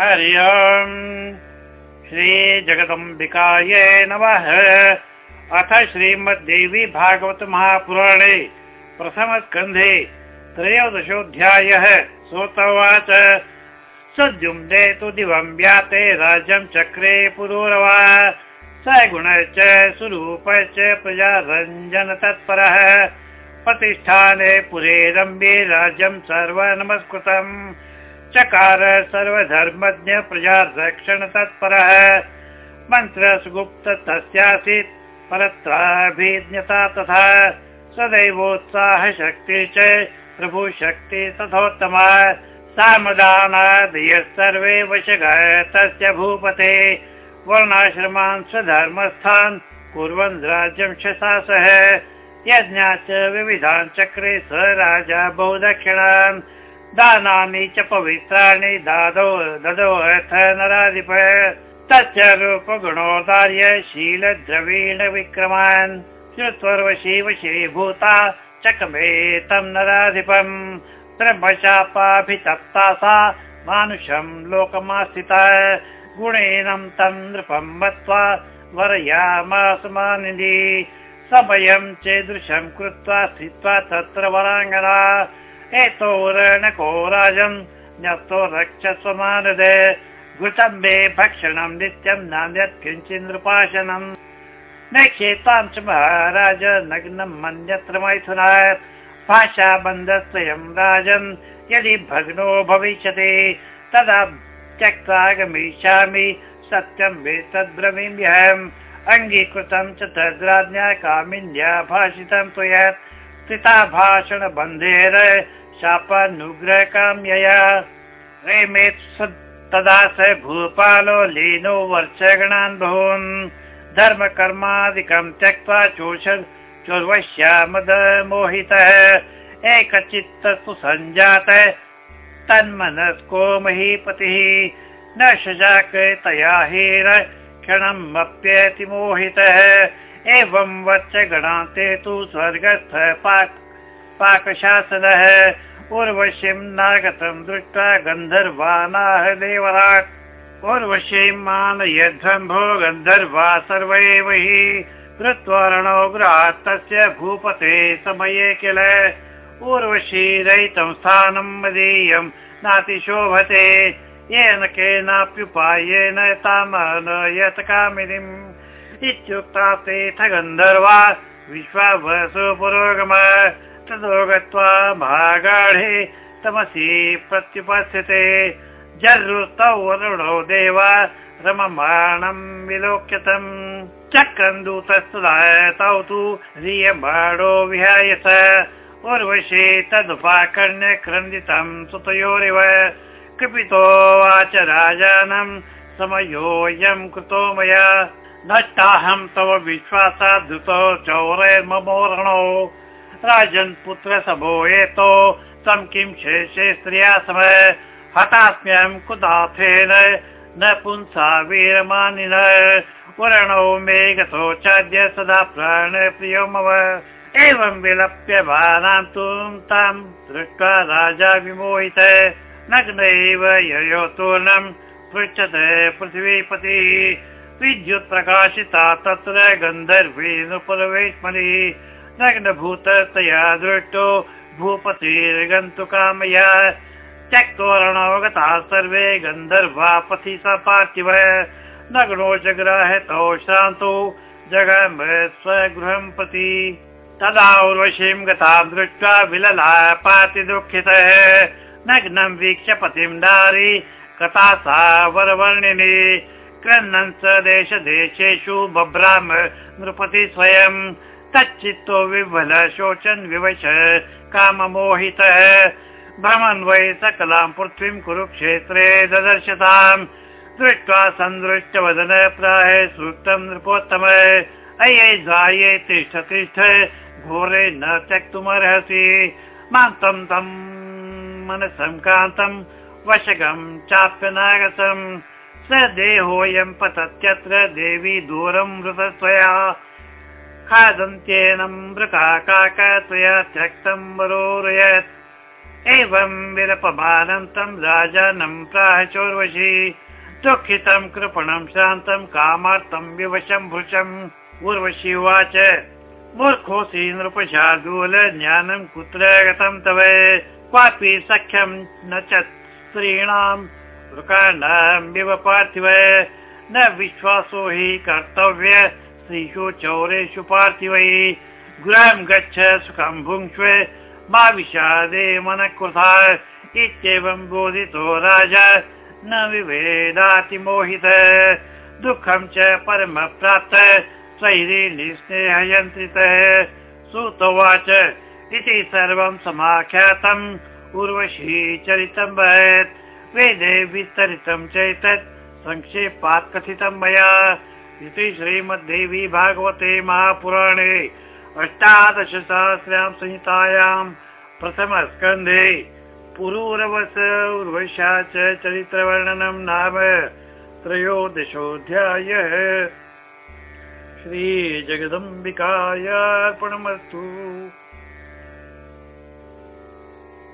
हरि ओम् श्रीजगदम्बिकाय नमः। अथ श्रीमद्देवी भागवत महापुराणे प्रथमस्कन्धे त्रयोदशोऽध्यायः सोतवाच सद्युम्ने तु दिवं व्याते राज्यं चक्रे पुरोरवा। सगुण च स्वरूपश्च प्रजारञ्जन तत्परः। प्रतिष्ठाने पुरे रम्ये राज्यं सर्वनमस्कृतम् चकार सर्वधर्मज्ञ प्रजारक्षण तत्परः। मन्त्रसुगुप्त तस्यासीत् परत्राभिज्ञता तथा सदैवोत्साहशक्ति च प्रभुशक्ति तथोत्तमा। सामदानादयः सर्वे वशगः तस्य भूपते। वर्णाश्रमान् स्वधर्मस्थान् कुर्वन् राज्यं शशासः। यज्ञाश्च विविधान् चक्रे स राजा बहुदक्षिणान् दानानि च पवित्राणि दादो ददो नराधिप तस्य रूपगुणोदार्य शीलद्रवीण विक्रमान्। श्रुत्वर्वशी वशी भूता चकमे तं नराधिपम्। ब्रह्मशापाभितप्ता सा मानुषं लोकमास्थिता। गुणेनं तं नृपं मत्वा वरयामासमानिधि। समयं चेदृशं कृत्वा स्थित्वा तत्र वराङ्गना एतो रणको राजन् न्यस्तो रक्षस्व मानद घृतं मे भक्षणं नित्यं नान्यत् किञ्चित् नृपाशनम् नक्षेतां च महाराज नग्नं मन्यत्र मैथुनात्। भाषाबन्धस्वयं राजन् यदि भग्नो भविष्यति तदा त्यक्त्वा गमिष्यामि सत्यं मे तद्ब्रवीम्यहम्। अङ्गीकृतं च तद्राज्ञा कामिन्या भाषितं त्वया स्थिता भाषणबन्धेन शापानुग्रह काम्यया तदा स भूपालो लीनो वर्षगणान् बहून्। धर्मकर्मादिकं त्यक्त्वा चोष चोर्वश्यामद मोहितः। एकचित्त सुसञ्जातः तन्मनस्को महीपतिः। न शजाक तया हेर क्षणमप्यति मोहितः। एवं वच्च गणान्ते तु स्वर्गस्थ पाक पाकशासनः उर्वशीं नागतं दृष्ट्वा गन्धर्वानाः देवराट्। उर्वशीं मानयध्वम्भो गन्धर्वा सर्वैव। हि कृत्वर्णो गृहात् तस्य भूपते समये किल। उर्वशीरहितं स्थानं मदीयं नातिशोभते येन केनाप्युपायेन तामनयत कामिनीम्। इत्युक्ता तेथ गन्धर्वा विश्वावसु पुरोगम। ततो गत्वा महागाढे तमसि प्रत्युपस्थिते। जरुतौ वरुणौ देवा रममाणं विलोक्यतम्। चक्रन्दूतस्तदा तौ तु ह्रियमाणो विहायत। उर्वशे तदुपाकर्ण्य क्रन्दितं सुतयोरिव। कृपितो वाच राजानं समयोऽयं कृतो मया। नष्टाहं तव विश्वासात् धृतो चौरैर्ममोरणौ राजन् पुत्र एतो तं किं शेषे स्त्रिया सम। हतास्म्यहं कुदाथेन न पुंसा वीरमानिन। वर्णौ मे गतो सदा प्राणप्रियो मम। एवं विलप्य भानान्तुं तां दृष्ट्वा राजा विमोहित। नग्नैव ययो तूर्णं पृच्छते पृथिवीपतिः। विद्युत् प्रकाशिता तत्र गन्धर्वीनुपुरवेश्मनि नग्नभूततया दृष्टो भूपतिर्गन्तुकामया त्यक्तोरणोगता सर्वे गन्धर्वा पथि स पार्थिव। नग्नो जग्राहतो श्रान्तो स्वगृहं प्रति। तदा उर्वशीं गतां दृष्ट्वा विलला पाति दुःखितः। नग्नं वीक्ष्य पतिं नारी कथा सा वरवर्णिनी। क्रन्दन् स देश देशेषु बभ्राम नृपति स्वयं तच्चित्तो विह्वल शोचन् विवश काममोहितः। भ्रमन् वै सकलां पृथ्वीं कुरुक्षेत्रे ददर्शताम्। दृष्ट्वा सन्दृष्टवदन प्राह सूक्तं नृपोत्तम। अये जाये तिष्ठ तिष्ठ घोरे न त्यक्तुमर्हसि। मान्तं तं मनसं कान्तं वशगं चाप्यनागतम् स देहोऽयं पतत्यत्र देवी दूरं मृतत्वया खादन्त्येनं मृका काक त्वया त्यक्तं वरोरयत्। एवं विलपमानन्तं राजानं प्राह चोर्वशी दुःखितं कृपणं शान्तं कामार्थं विवशं भृशम् उर्वशी उवाच मूर्खोऽसि नृपशार्दूल ज्ञानं कुत्र गतं तव? क्वापि सख्यं न च स्त्रीणां विव पार्थिव। न विश्वासो हि कर्तव्य स्त्रीषु चौरेषु पार्थिवै। गृहं गच्छ, सुखं भुङ्क्ष्व, मा विषादे मनः कृथा इत्येवं बोधितो राजा, न विभेदाति मोहित। दुःखं च परम प्राप्त स्वैरीनिस्नेहयन्त्रितः श्रुतोवाच इति सर्वं समाख्यातम्, उर्वशी चरितं वेदे विस्तरितं चैतत्, संक्षेपात् कथितं मया। इति श्रीमद्देवी भागवते महापुराणे अष्टादशसहस्रां संहितायां प्रथमस्कन्धे पुरूरवस उर्वशा च चरित्रवर्णनं नाम श्रीजगदम्बिकायार्पणमस्तु